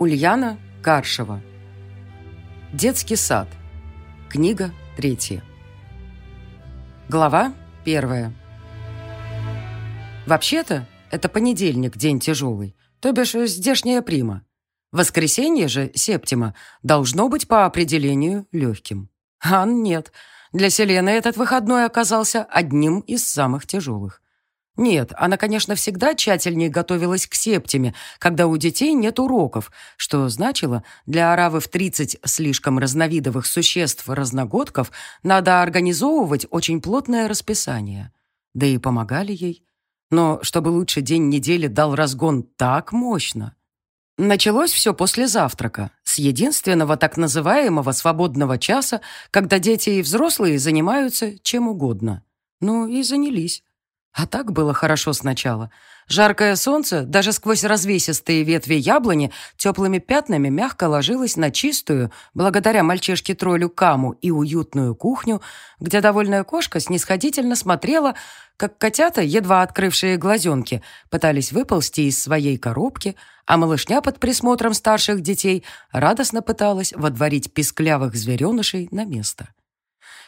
Ульяна Каршева. Детский сад. Книга третья. Глава первая. Вообще-то, это понедельник, день тяжелый, то бишь здешняя прима. Воскресенье же, септима, должно быть по определению легким. А нет, для Селены этот выходной оказался одним из самых тяжелых. Нет, она, конечно, всегда тщательнее готовилась к септиме, когда у детей нет уроков, что значило, для оравы в 30 слишком разновидовых существ-разногодков надо организовывать очень плотное расписание. Да и помогали ей. Но чтобы лучший день недели дал разгон так мощно. Началось все после завтрака, с единственного так называемого свободного часа, когда дети и взрослые занимаются чем угодно. Ну и занялись. А так было хорошо сначала. Жаркое солнце, даже сквозь развесистые ветви яблони, теплыми пятнами мягко ложилось на чистую, благодаря мальчишке-троллю Каму и уютную кухню, где довольная кошка снисходительно смотрела, как котята, едва открывшие глазенки, пытались выползти из своей коробки, а малышня под присмотром старших детей радостно пыталась водворить писклявых зверенышей на место.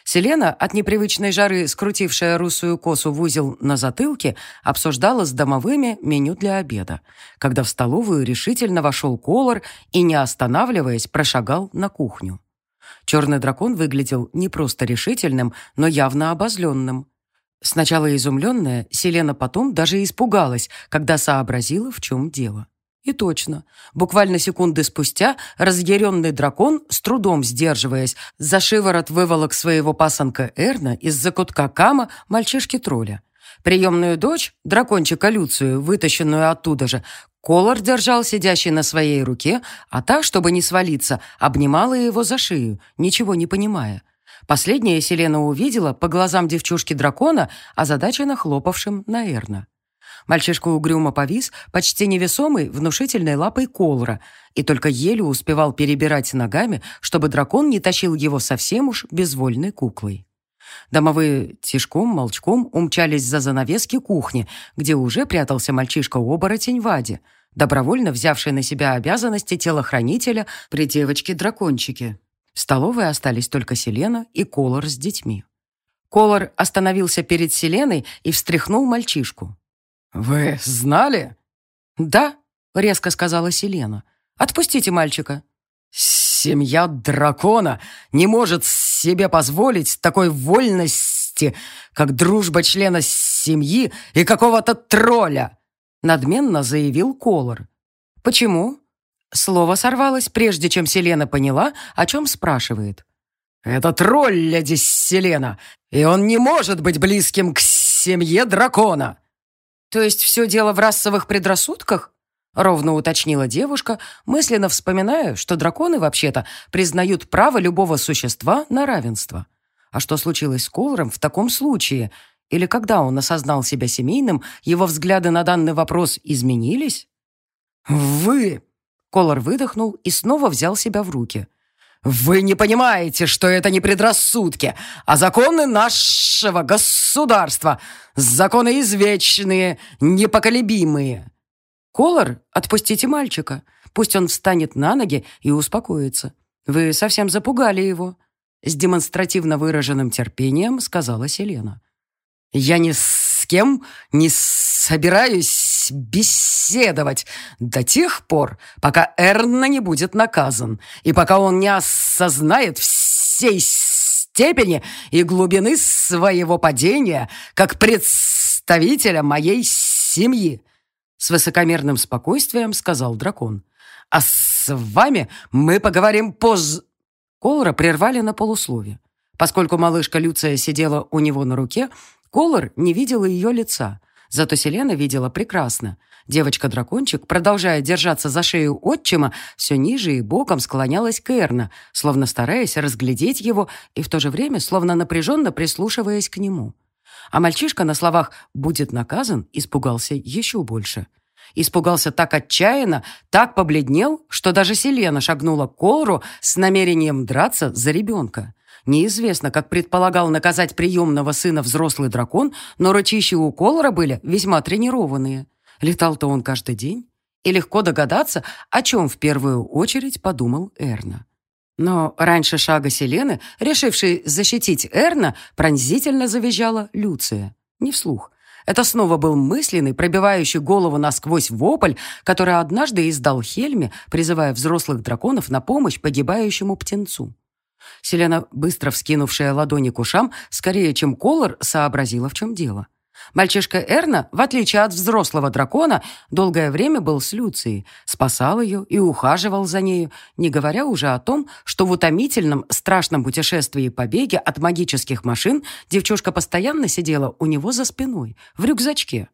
Селена, от непривычной жары скрутившая русую косу в узел на затылке, обсуждала с домовыми меню для обеда, когда в столовую решительно вошел Колор и, не останавливаясь, прошагал на кухню. Черный дракон выглядел не просто решительным, но явно обозленным. Сначала изумленная, Селена потом даже испугалась, когда сообразила, в чем дело. И точно. Буквально секунды спустя разъяренный дракон, с трудом сдерживаясь, за шиворот выволок своего пасанка Эрна из закутка Кама мальчишки-тролля. Приемную дочь, дракончика Люцию, вытащенную оттуда же, Колор держал сидящий на своей руке, а та, чтобы не свалиться, обнимала его за шею, ничего не понимая. Последняя Селена увидела по глазам девчушки-дракона, озадаченно хлопавшим на Эрна. Мальчишка угрюмо повис, почти невесомый, внушительной лапой колора, и только еле успевал перебирать ногами, чтобы дракон не тащил его совсем уж безвольной куклой. Домовые тишком-молчком умчались за занавески кухни, где уже прятался мальчишка-оборотень Вади, добровольно взявший на себя обязанности телохранителя при девочке-дракончике. В столовой остались только Селена и Колор с детьми. Колор остановился перед Селеной и встряхнул мальчишку. «Вы знали?» «Да», — резко сказала Селена. «Отпустите мальчика». «Семья дракона не может себе позволить такой вольности, как дружба члена семьи и какого-то тролля», надменно заявил Колор. «Почему?» Слово сорвалось, прежде чем Селена поняла, о чем спрашивает. «Это тролль, леди Селена, и он не может быть близким к семье дракона!» «То есть все дело в расовых предрассудках?» Ровно уточнила девушка, мысленно вспоминая, что драконы вообще-то признают право любого существа на равенство. А что случилось с Колором в таком случае? Или когда он осознал себя семейным, его взгляды на данный вопрос изменились? «Вы!» Колор выдохнул и снова взял себя в руки. «Вы не понимаете, что это не предрассудки, а законы нашего государства, законы извечные, непоколебимые». «Колор, отпустите мальчика. Пусть он встанет на ноги и успокоится. Вы совсем запугали его», — с демонстративно выраженным терпением сказала Селена. «Я ни с кем не собираюсь беседовать до тех пор, пока Эрна не будет наказан, и пока он не осознает всей степени и глубины своего падения как представителя моей семьи», с высокомерным спокойствием сказал дракон. «А с вами мы поговорим поз...» Колора прервали на полуслове. Поскольку малышка Люция сидела у него на руке, Колор не видел ее лица, зато Селена видела прекрасно. Девочка-дракончик, продолжая держаться за шею отчима, все ниже и боком склонялась к Эрна, словно стараясь разглядеть его и в то же время словно напряженно прислушиваясь к нему. А мальчишка на словах «будет наказан» испугался еще больше. Испугался так отчаянно, так побледнел, что даже Селена шагнула к Колору с намерением драться за ребенка. Неизвестно, как предполагал наказать приемного сына взрослый дракон, но рычищи у Колора были весьма тренированные. Летал-то он каждый день. и легко догадаться, о чем в первую очередь подумал Эрна. Но раньше шага Селены, решившей защитить Эрна, пронзительно завизжала Люция. Не вслух. Это снова был мысленный, пробивающий голову насквозь вопль, который однажды издал Хельме, призывая взрослых драконов на помощь погибающему птенцу. Селена, быстро вскинувшая ладони к ушам, скорее, чем Колор, сообразила, в чем дело. Мальчишка Эрна, в отличие от взрослого дракона, долгое время был с Люцией, спасал ее и ухаживал за нею, не говоря уже о том, что в утомительном, страшном путешествии побеге от магических машин девчушка постоянно сидела у него за спиной, в рюкзачке.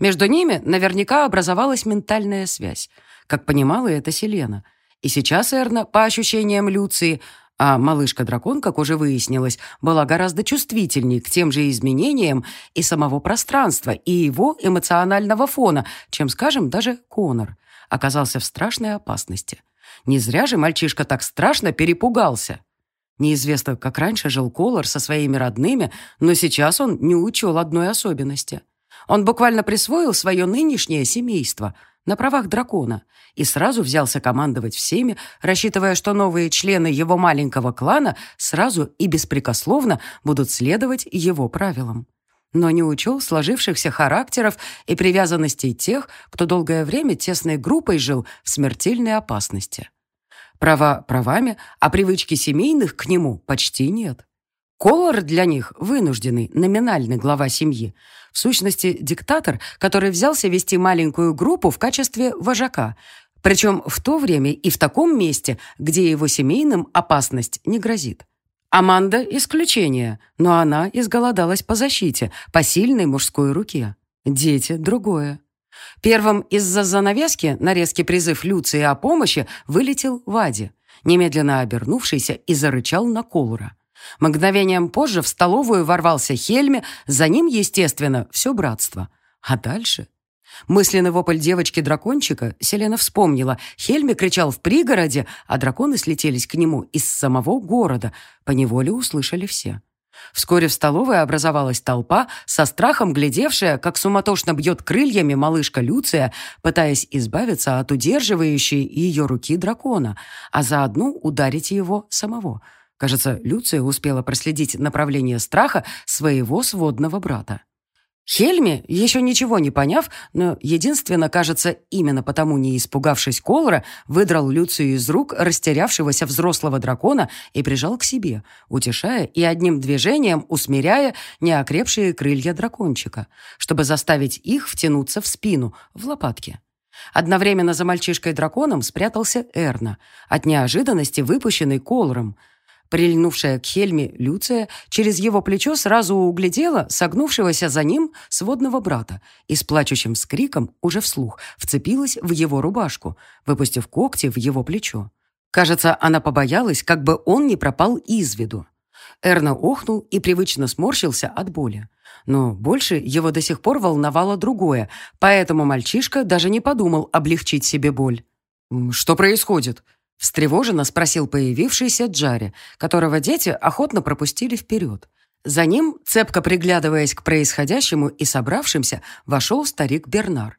Между ними наверняка образовалась ментальная связь, как понимала это Селена. И сейчас Эрна, по ощущениям Люции, а малышка-дракон, как уже выяснилось, была гораздо чувствительней к тем же изменениям и самого пространства, и его эмоционального фона, чем, скажем, даже Конор. Оказался в страшной опасности. Не зря же мальчишка так страшно перепугался. Неизвестно, как раньше жил Колор со своими родными, но сейчас он не учел одной особенности. Он буквально присвоил свое нынешнее семейство – на правах дракона и сразу взялся командовать всеми, рассчитывая, что новые члены его маленького клана сразу и беспрекословно будут следовать его правилам. Но не учел сложившихся характеров и привязанностей тех, кто долгое время тесной группой жил в смертельной опасности. Права правами, а привычки семейных к нему почти нет. Колор для них вынужденный, номинальный глава семьи. В сущности, диктатор, который взялся вести маленькую группу в качестве вожака. Причем в то время и в таком месте, где его семейным опасность не грозит. Аманда – исключение, но она изголодалась по защите, по сильной мужской руке. Дети – другое. Первым из-за занавески на резкий призыв Люции о помощи вылетел Вади, немедленно обернувшийся и зарычал на Колора. Мгновением позже в столовую ворвался Хельме, за ним, естественно, все братство. А дальше... Мысленный вопль девочки-дракончика Селена вспомнила. Хельме кричал в пригороде, а драконы слетелись к нему из самого города. Поневоле услышали все. Вскоре в столовой образовалась толпа, со страхом глядевшая, как суматошно бьет крыльями малышка Люция, пытаясь избавиться от удерживающей ее руки дракона, а заодно ударить его самого – Кажется, Люция успела проследить направление страха своего сводного брата. Хельми, еще ничего не поняв, но единственно, кажется, именно потому не испугавшись Колора, выдрал Люцию из рук растерявшегося взрослого дракона и прижал к себе, утешая и одним движением усмиряя неокрепшие крылья дракончика, чтобы заставить их втянуться в спину, в лопатки. Одновременно за мальчишкой-драконом спрятался Эрна, от неожиданности выпущенный Колором, Прильнувшая к Хельме Люция через его плечо сразу углядела согнувшегося за ним сводного брата и с плачущим скриком уже вслух вцепилась в его рубашку, выпустив когти в его плечо. Кажется, она побоялась, как бы он не пропал из виду. Эрна охнул и привычно сморщился от боли. Но больше его до сих пор волновало другое, поэтому мальчишка даже не подумал облегчить себе боль. «Что происходит?» Встревоженно спросил появившийся Джари, которого дети охотно пропустили вперед. За ним, цепко приглядываясь к происходящему и собравшимся, вошел старик Бернар.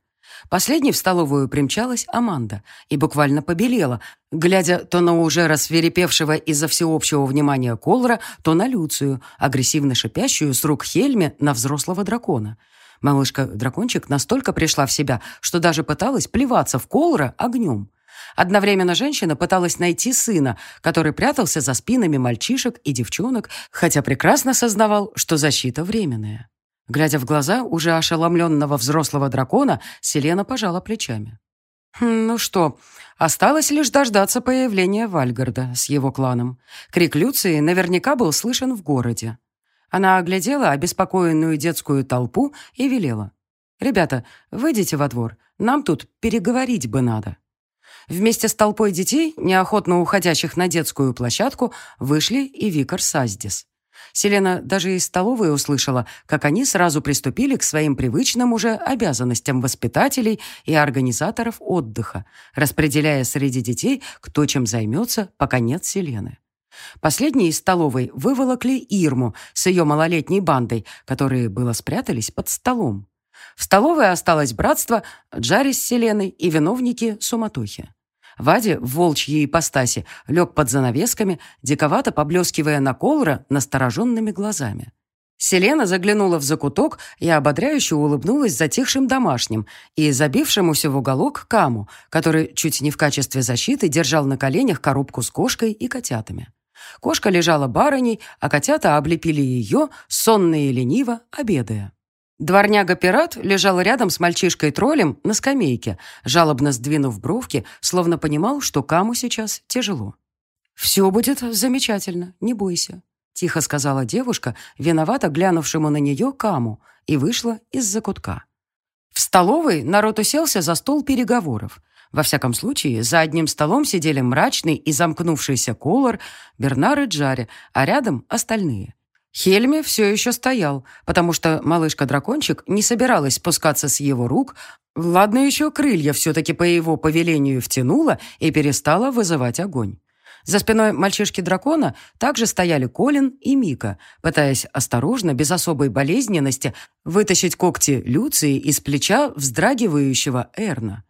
Последней в столовую примчалась Аманда и буквально побелела, глядя то на уже рассверепевшего из-за всеобщего внимания Колора, то на Люцию, агрессивно шипящую с рук Хельме на взрослого дракона. Малышка-дракончик настолько пришла в себя, что даже пыталась плеваться в Колора огнем. Одновременно женщина пыталась найти сына, который прятался за спинами мальчишек и девчонок, хотя прекрасно сознавал, что защита временная. Глядя в глаза уже ошеломленного взрослого дракона, Селена пожала плечами. «Хм, «Ну что, осталось лишь дождаться появления Вальгарда с его кланом. Крик Люции наверняка был слышен в городе. Она оглядела обеспокоенную детскую толпу и велела. «Ребята, выйдите во двор, нам тут переговорить бы надо». Вместе с толпой детей, неохотно уходящих на детскую площадку, вышли и Викар Саздис. Селена даже из столовой услышала, как они сразу приступили к своим привычным уже обязанностям воспитателей и организаторов отдыха, распределяя среди детей, кто чем займется, пока нет Селены. Последние из столовой выволокли Ирму с ее малолетней бандой, которые было спрятались под столом. В столовой осталось братство, Джарри с Селеной и виновники суматохи. Вадя в волчьей ипостаси лег под занавесками, диковато поблескивая на Колора настороженными глазами. Селена заглянула в закуток и ободряюще улыбнулась затихшим домашним и забившемуся в уголок Каму, который чуть не в качестве защиты держал на коленях коробку с кошкой и котятами. Кошка лежала барыней, а котята облепили ее, сонные и лениво, обедая. Дворняга-пират лежал рядом с мальчишкой-троллем на скамейке, жалобно сдвинув бровки, словно понимал, что Каму сейчас тяжело. «Все будет замечательно, не бойся», — тихо сказала девушка, виновато глянувшему на нее Каму, и вышла из-за кутка. В столовой народ уселся за стол переговоров. Во всяком случае, за одним столом сидели мрачный и замкнувшийся Колор, Бернар и Джари, а рядом остальные. Хельми все еще стоял, потому что малышка-дракончик не собиралась спускаться с его рук, ладно еще крылья все-таки по его повелению втянула и перестала вызывать огонь. За спиной мальчишки-дракона также стояли Колин и Мика, пытаясь осторожно, без особой болезненности, вытащить когти Люции из плеча вздрагивающего Эрна.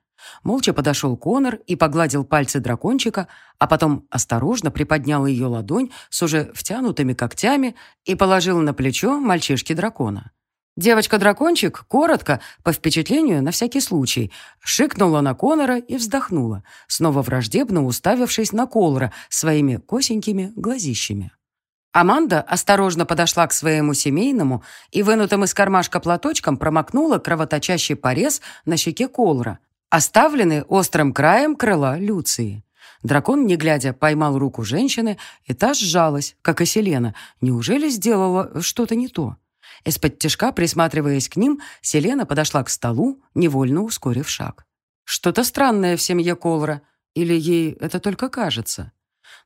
Молча подошел Конор и погладил пальцы дракончика, а потом осторожно приподнял ее ладонь с уже втянутыми когтями и положил на плечо мальчишки-дракона. Девочка-дракончик коротко, по впечатлению, на всякий случай, шикнула на Конора и вздохнула, снова враждебно уставившись на Колора своими косенькими глазищами. Аманда осторожно подошла к своему семейному и, вынутым из кармашка платочком, промокнула кровоточащий порез на щеке Колора, оставлены острым краем крыла Люции. Дракон, не глядя, поймал руку женщины, и та сжалась, как и Селена. Неужели сделала что-то не то? Из-под тяжка, присматриваясь к ним, Селена подошла к столу, невольно ускорив шаг. Что-то странное в семье Колра. Или ей это только кажется?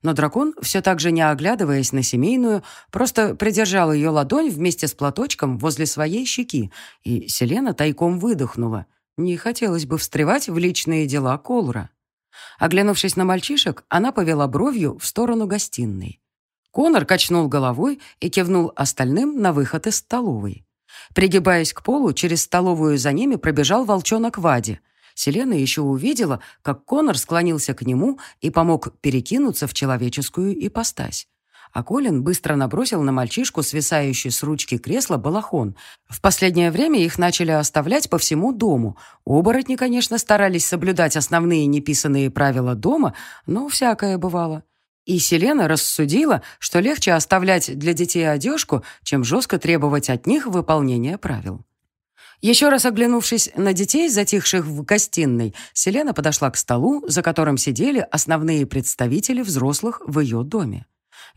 Но дракон, все так же не оглядываясь на семейную, просто придержал ее ладонь вместе с платочком возле своей щеки, и Селена тайком выдохнула. Не хотелось бы встревать в личные дела Колра. Оглянувшись на мальчишек, она повела бровью в сторону гостиной. Конор качнул головой и кивнул остальным на выход из столовой. Пригибаясь к полу, через столовую за ними пробежал волчонок Вади. Селена еще увидела, как Конор склонился к нему и помог перекинуться в человеческую ипостась а Колин быстро набросил на мальчишку свисающий с ручки кресла балахон. В последнее время их начали оставлять по всему дому. Оборотни, конечно, старались соблюдать основные неписанные правила дома, но всякое бывало. И Селена рассудила, что легче оставлять для детей одежку, чем жестко требовать от них выполнения правил. Еще раз оглянувшись на детей, затихших в гостиной, Селена подошла к столу, за которым сидели основные представители взрослых в ее доме.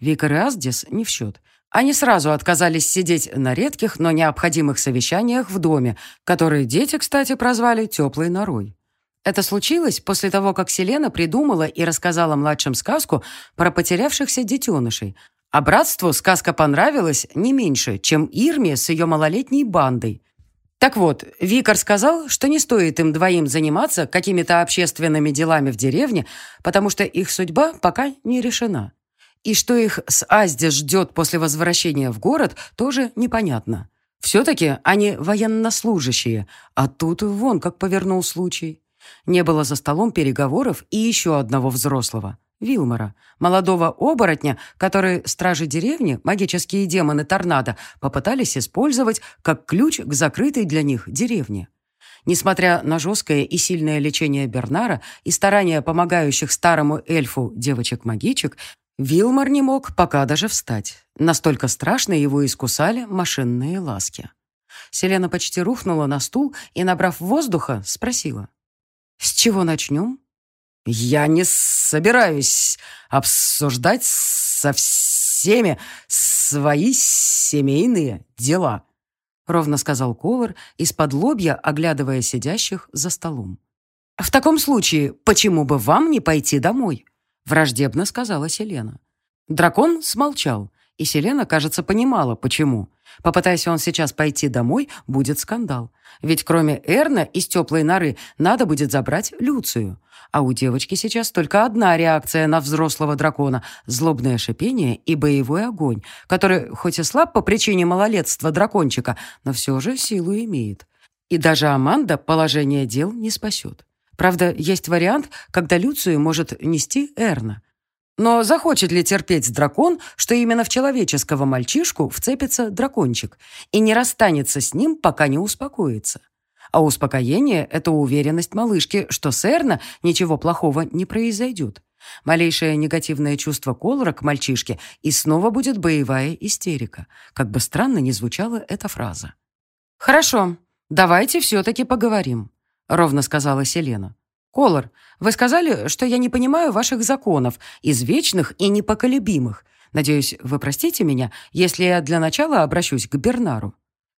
Викар и Аздис не в счет. Они сразу отказались сидеть на редких, но необходимых совещаниях в доме, которые дети, кстати, прозвали «теплой норой». Это случилось после того, как Селена придумала и рассказала младшим сказку про потерявшихся детенышей. А братству сказка понравилась не меньше, чем Ирме с ее малолетней бандой. Так вот, Викар сказал, что не стоит им двоим заниматься какими-то общественными делами в деревне, потому что их судьба пока не решена. И что их с Азди ждет после возвращения в город, тоже непонятно. Все-таки они военнослужащие, а тут вон как повернул случай. Не было за столом переговоров и еще одного взрослого, Вилмора, молодого оборотня, который стражи деревни, магические демоны торнадо, попытались использовать как ключ к закрытой для них деревне. Несмотря на жесткое и сильное лечение Бернара и старания помогающих старому эльфу девочек-магичек, Вилмар не мог пока даже встать. Настолько страшно его искусали машинные ласки. Селена почти рухнула на стул и, набрав воздуха, спросила. «С чего начнем?» «Я не собираюсь обсуждать со всеми свои семейные дела», ровно сказал Колор, из-под лобья оглядывая сидящих за столом. «В таком случае, почему бы вам не пойти домой?» Враждебно сказала Селена. Дракон смолчал, и Селена, кажется, понимала, почему. Попытаясь он сейчас пойти домой, будет скандал. Ведь кроме Эрна из теплой норы надо будет забрать Люцию. А у девочки сейчас только одна реакция на взрослого дракона – злобное шипение и боевой огонь, который хоть и слаб по причине малолетства дракончика, но все же силу имеет. И даже Аманда положение дел не спасет. Правда, есть вариант, когда Люцию может нести Эрна. Но захочет ли терпеть дракон, что именно в человеческого мальчишку вцепится дракончик и не расстанется с ним, пока не успокоится? А успокоение — это уверенность малышки, что с Эрна ничего плохого не произойдет. Малейшее негативное чувство Колора к мальчишке, и снова будет боевая истерика. Как бы странно ни звучала эта фраза. «Хорошо, давайте все-таки поговорим», — ровно сказала Селена. «Колор, вы сказали, что я не понимаю ваших законов, извечных и непоколебимых. Надеюсь, вы простите меня, если я для начала обращусь к Бернару».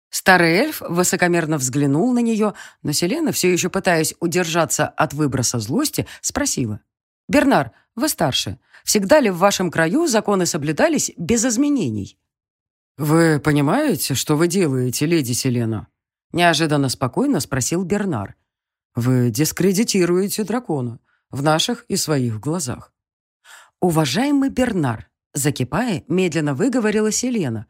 Старый эльф высокомерно взглянул на нее, но Селена, все еще пытаясь удержаться от выброса злости, спросила. «Бернар, вы старше. Всегда ли в вашем краю законы соблюдались без изменений?» «Вы понимаете, что вы делаете, леди Селена?» Неожиданно спокойно спросил Бернар. «Вы дискредитируете дракона в наших и своих глазах». «Уважаемый Бернар», закипая, медленно выговорила Селена,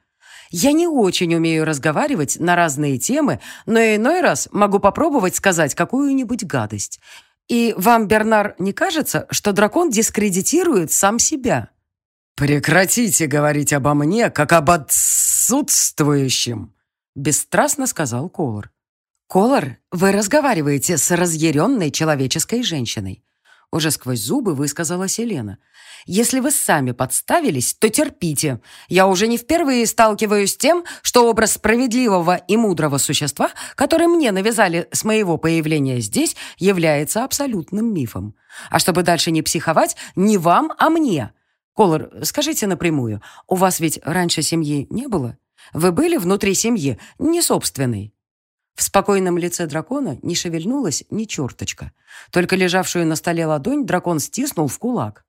«я не очень умею разговаривать на разные темы, но иной раз могу попробовать сказать какую-нибудь гадость. И вам, Бернар, не кажется, что дракон дискредитирует сам себя?» «Прекратите говорить обо мне, как об отсутствующем», бесстрастно сказал Колор. «Колор, вы разговариваете с разъяренной человеческой женщиной», уже сквозь зубы высказала Селена. Если вы сами подставились, то терпите. Я уже не впервые сталкиваюсь с тем, что образ справедливого и мудрого существа, который мне навязали с моего появления здесь, является абсолютным мифом. А чтобы дальше не психовать, не вам, а мне. Колор, скажите напрямую, у вас ведь раньше семьи не было? Вы были внутри семьи, не собственной? В спокойном лице дракона не шевельнулась ни черточка. Только лежавшую на столе ладонь дракон стиснул в кулак.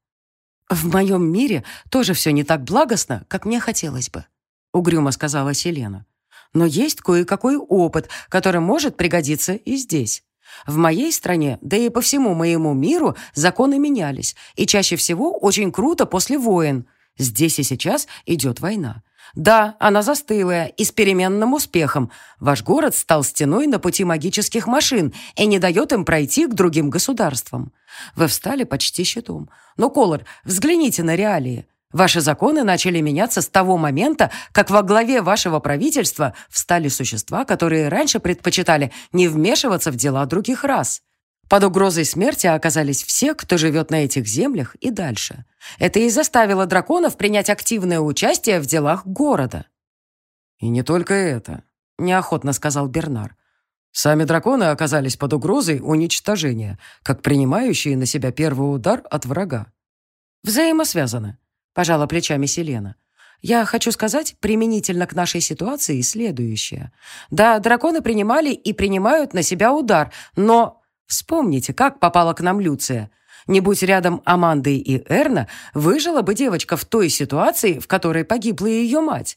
«В моем мире тоже все не так благостно, как мне хотелось бы», — угрюмо сказала Селена. «Но есть кое-какой опыт, который может пригодиться и здесь. В моей стране, да и по всему моему миру, законы менялись, и чаще всего очень круто после войн. Здесь и сейчас идет война. Да, она застылая и с переменным успехом. Ваш город стал стеной на пути магических машин и не дает им пройти к другим государствам. Вы встали почти щитом. Но, Колор, взгляните на реалии. Ваши законы начали меняться с того момента, как во главе вашего правительства встали существа, которые раньше предпочитали не вмешиваться в дела других рас. Под угрозой смерти оказались все, кто живет на этих землях и дальше. Это и заставило драконов принять активное участие в делах города. «И не только это», — неохотно сказал Бернар. «Сами драконы оказались под угрозой уничтожения, как принимающие на себя первый удар от врага». «Взаимосвязаны», — пожала плечами Селена. Я хочу сказать применительно к нашей ситуации следующее. Да, драконы принимали и принимают на себя удар, но Вспомните, как попала к нам Люция. Не будь рядом Аманды и Эрна, выжила бы девочка в той ситуации, в которой погибла ее мать.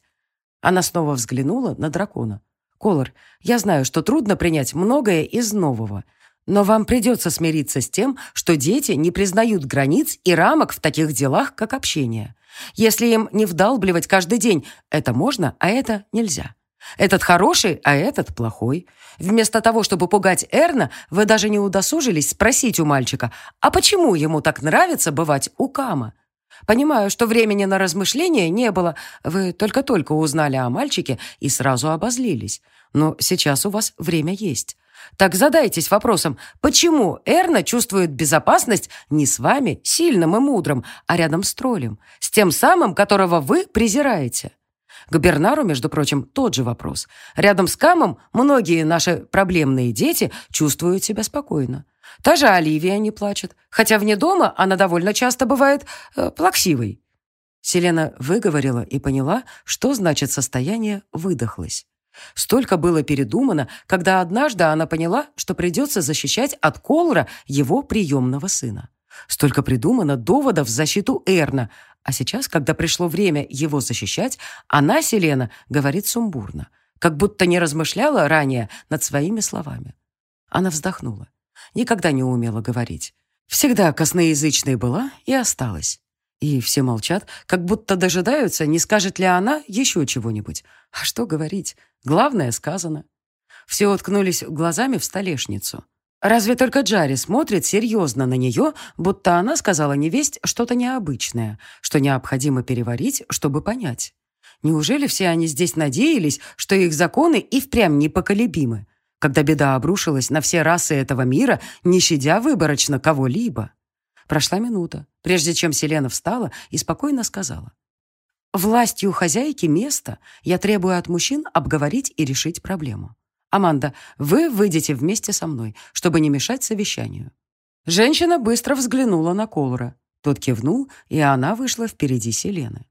Она снова взглянула на дракона. «Колор, я знаю, что трудно принять многое из нового, но вам придется смириться с тем, что дети не признают границ и рамок в таких делах, как общение. Если им не вдалбливать каждый день, это можно, а это нельзя. Этот хороший, а этот плохой. Вместо того, чтобы пугать Эрна, вы даже не удосужились спросить у мальчика, а почему ему так нравится бывать у Кама? Понимаю, что времени на размышления не было. Вы только-только узнали о мальчике и сразу обозлились. Но сейчас у вас время есть. Так задайтесь вопросом, почему Эрна чувствует безопасность не с вами, сильным и мудрым, а рядом с троллем, с тем самым, которого вы презираете? К Бернару, между прочим, тот же вопрос. Рядом с Камом многие наши проблемные дети чувствуют себя спокойно. Та же Оливия не плачет, хотя вне дома она довольно часто бывает э, плаксивой. Селена выговорила и поняла, что значит состояние «выдохлась». Столько было передумано, когда однажды она поняла, что придется защищать от Колора его приемного сына. Столько придумано доводов в защиту Эрна, а сейчас, когда пришло время его защищать, она, Селена, говорит сумбурно, как будто не размышляла ранее над своими словами. Она вздохнула. Никогда не умела говорить. Всегда косноязычной была и осталась. И все молчат, как будто дожидаются, не скажет ли она еще чего-нибудь. А что говорить? Главное сказано. Все уткнулись глазами в столешницу. Разве только Джарри смотрит серьезно на нее, будто она сказала невесть что-то необычное, что необходимо переварить, чтобы понять. Неужели все они здесь надеялись, что их законы и впрямь непоколебимы, когда беда обрушилась на все расы этого мира, не щадя выборочно кого-либо? Прошла минута, прежде чем Селена встала и спокойно сказала. «Властью хозяйки места я требую от мужчин обговорить и решить проблему. Аманда, вы выйдете вместе со мной, чтобы не мешать совещанию». Женщина быстро взглянула на Колора. Тот кивнул, и она вышла впереди Селены.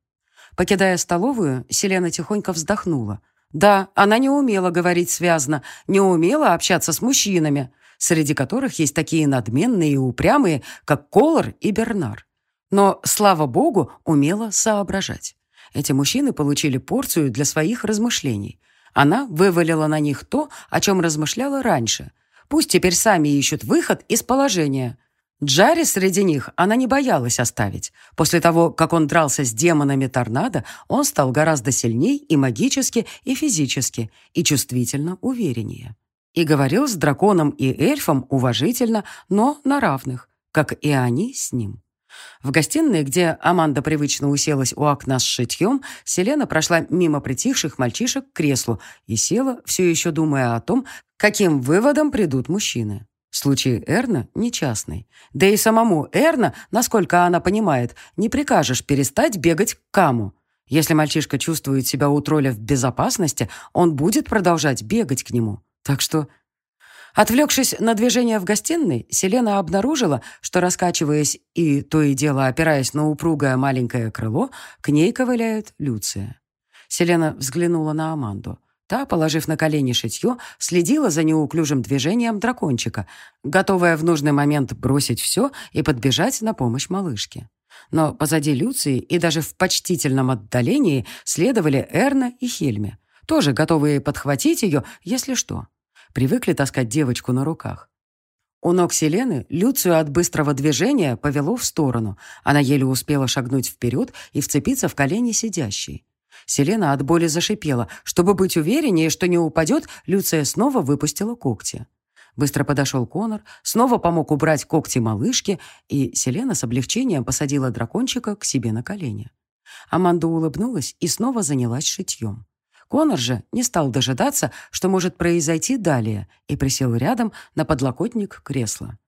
Покидая столовую, Селена тихонько вздохнула. Да, она не умела говорить связно, не умела общаться с мужчинами, среди которых есть такие надменные и упрямые, как Колор и Бернар. Но, слава богу, умела соображать. Эти мужчины получили порцию для своих размышлений. Она вывалила на них то, о чем размышляла раньше. Пусть теперь сами ищут выход из положения. Джарри среди них она не боялась оставить. После того, как он дрался с демонами торнадо, он стал гораздо сильней и магически, и физически, и чувствительно увереннее. И говорил с драконом и эльфом уважительно, но на равных, как и они с ним. В гостиной, где Аманда привычно уселась у окна с шитьем, Селена прошла мимо притихших мальчишек к креслу и села, все еще думая о том, каким выводом придут мужчины. Случай Эрна нечастный. Да и самому Эрна, насколько она понимает, не прикажешь перестать бегать к Каму. Если мальчишка чувствует себя у тролля в безопасности, он будет продолжать бегать к нему. Так что... Отвлекшись на движение в гостиной, Селена обнаружила, что, раскачиваясь и то и дело опираясь на упругое маленькое крыло, к ней ковыляет Люция. Селена взглянула на Аманду. Та, положив на колени шитье, следила за неуклюжим движением дракончика, готовая в нужный момент бросить все и подбежать на помощь малышке. Но позади Люции и даже в почтительном отдалении следовали Эрна и Хельме, тоже готовые подхватить ее, если что. Привыкли таскать девочку на руках. У ног Селены Люцию от быстрого движения повело в сторону. Она еле успела шагнуть вперед и вцепиться в колени сидящей. Селена от боли зашипела. Чтобы быть увереннее, что не упадет, Люция снова выпустила когти. Быстро подошел Конор, снова помог убрать когти малышки, и Селена с облегчением посадила дракончика к себе на колени. Аманда улыбнулась и снова занялась шитьем. Конор же не стал дожидаться, что может произойти далее, и присел рядом на подлокотник кресла.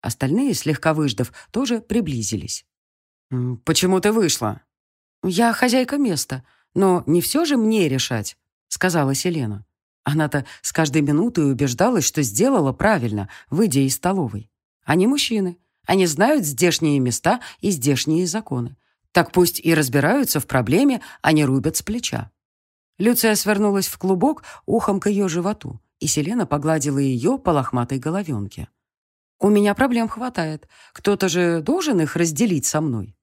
Остальные, слегка выждав, тоже приблизились. «Почему ты вышла?» «Я хозяйка места. «Но не все же мне решать», — сказала Селена. Она-то с каждой минутой убеждалась, что сделала правильно, выйдя из столовой. Они мужчины. Они знают здешние места и здешние законы. Так пусть и разбираются в проблеме, а не рубят с плеча. Люция свернулась в клубок ухом к ее животу, и Селена погладила ее по лохматой головенке. «У меня проблем хватает. Кто-то же должен их разделить со мной».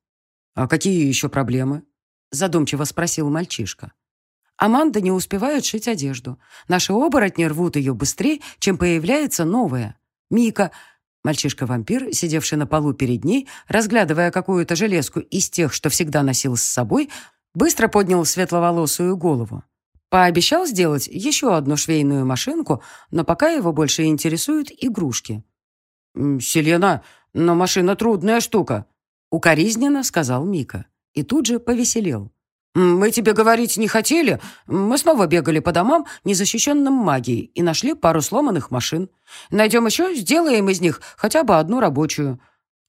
«А какие еще проблемы?» задумчиво спросил мальчишка. Аманда не успевает шить одежду. Наши оборотни рвут ее быстрее, чем появляется новая. Мика, мальчишка-вампир, сидевший на полу перед ней, разглядывая какую-то железку из тех, что всегда носил с собой, быстро поднял светловолосую голову. Пообещал сделать еще одну швейную машинку, но пока его больше интересуют игрушки. «Селена, но машина трудная штука», — укоризненно сказал Мика и тут же повеселел. «Мы тебе говорить не хотели. Мы снова бегали по домам, незащищенным магией, и нашли пару сломанных машин. Найдем еще, сделаем из них хотя бы одну рабочую».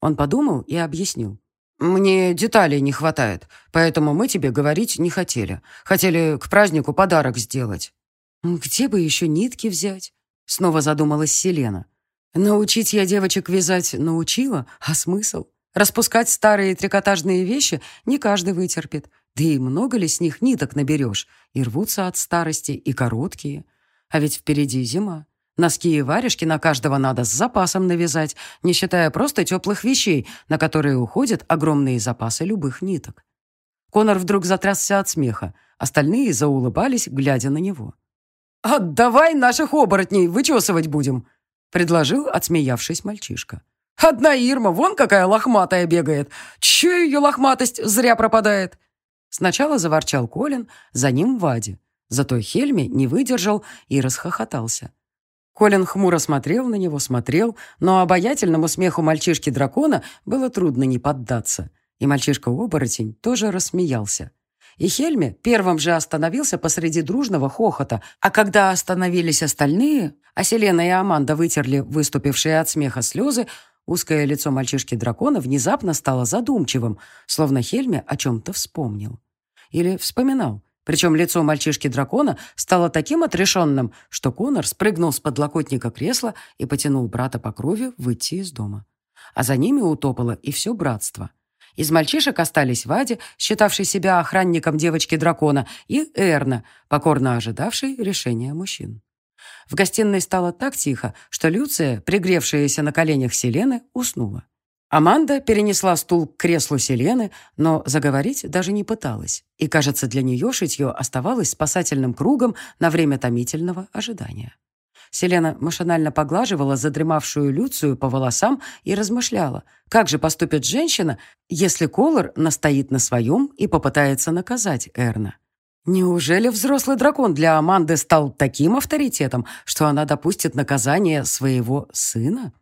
Он подумал и объяснил. «Мне деталей не хватает, поэтому мы тебе говорить не хотели. Хотели к празднику подарок сделать». «Где бы еще нитки взять?» Снова задумалась Селена. «Научить я девочек вязать научила, а смысл?» Распускать старые трикотажные вещи не каждый вытерпит. Да и много ли с них ниток наберешь? И рвутся от старости, и короткие. А ведь впереди зима. Носки и варежки на каждого надо с запасом навязать, не считая просто теплых вещей, на которые уходят огромные запасы любых ниток. Конор вдруг затрясся от смеха. Остальные заулыбались, глядя на него. «Отдавай наших оборотней, вычесывать будем!» — предложил, отсмеявшись мальчишка. Одна Ирма, вон какая лохматая бегает. Че ее лохматость зря пропадает?» Сначала заворчал Колин, за ним Вади. Зато Хельми не выдержал и расхохотался. Колин хмуро смотрел на него, смотрел, но обаятельному смеху мальчишки-дракона было трудно не поддаться. И мальчишка-оборотень тоже рассмеялся. И Хельме первым же остановился посреди дружного хохота, а когда остановились остальные, а Селена и Аманда вытерли выступившие от смеха слезы, узкое лицо мальчишки-дракона внезапно стало задумчивым, словно Хельме о чем-то вспомнил. Или вспоминал. Причем лицо мальчишки-дракона стало таким отрешенным, что Конор спрыгнул с подлокотника кресла и потянул брата по крови выйти из дома. А за ними утопало и все братство. Из мальчишек остались Вади, считавший себя охранником девочки-дракона, и Эрна, покорно ожидавший решения мужчин. В гостиной стало так тихо, что Люция, пригревшаяся на коленях Селены, уснула. Аманда перенесла стул к креслу Селены, но заговорить даже не пыталась. И, кажется, для нее шитье оставалось спасательным кругом на время томительного ожидания. Селена машинально поглаживала задремавшую Люцию по волосам и размышляла, как же поступит женщина, если Колор настоит на своем и попытается наказать Эрна. Неужели взрослый дракон для Аманды стал таким авторитетом, что она допустит наказание своего сына?